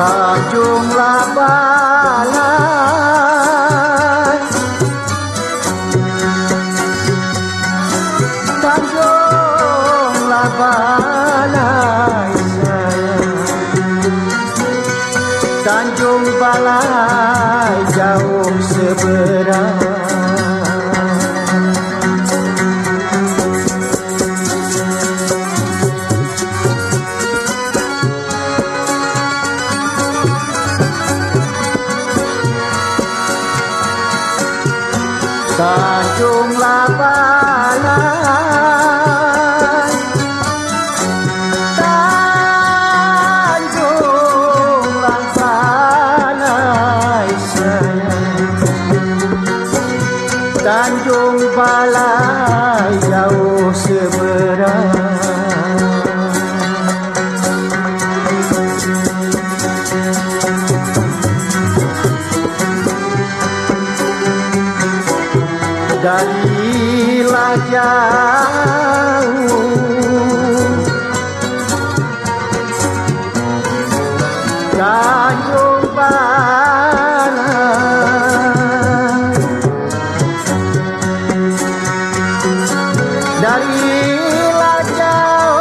Tanjunglah balai Tanjung Lapangan. Tanjung Langsana Tanjung Balai. giang Cha nhung ba Dari lajau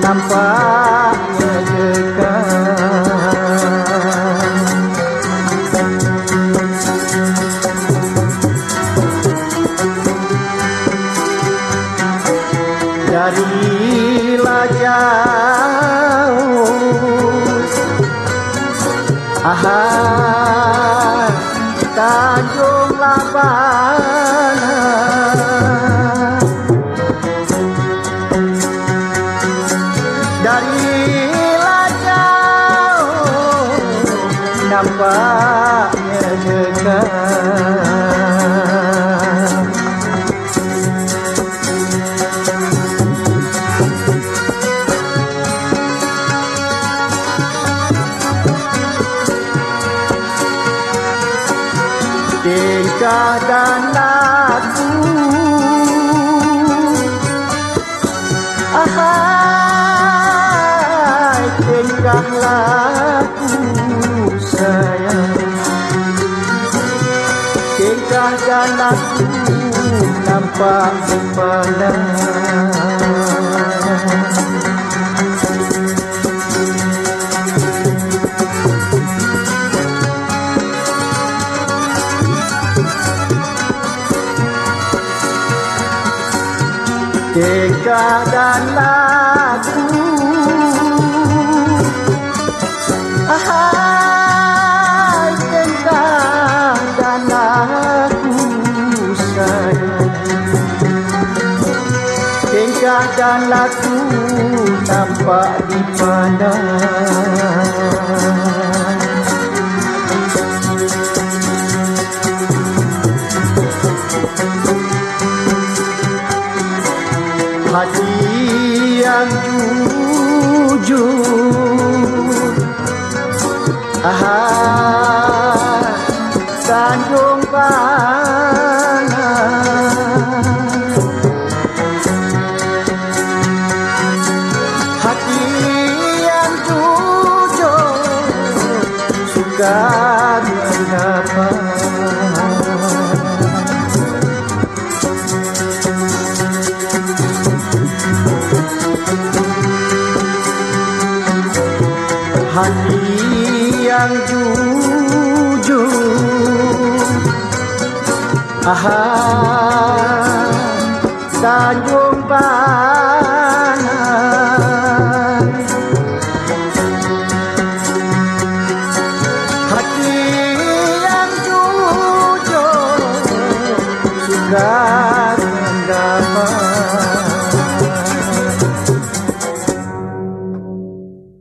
nampak Aha Tanjung Labanan Darilah jauh Nampaknya dan laku Ahai tingkah laku sayang. Tingkah dan laku nampak dipandang Tingkah dan laku Ahai tingkah dan laku sayang Tingkah dan laku nampak dipandang Aha Tanjung Panang Hati yang jujur Suka mendapat hati yang jujur. Aha Tanjung Panang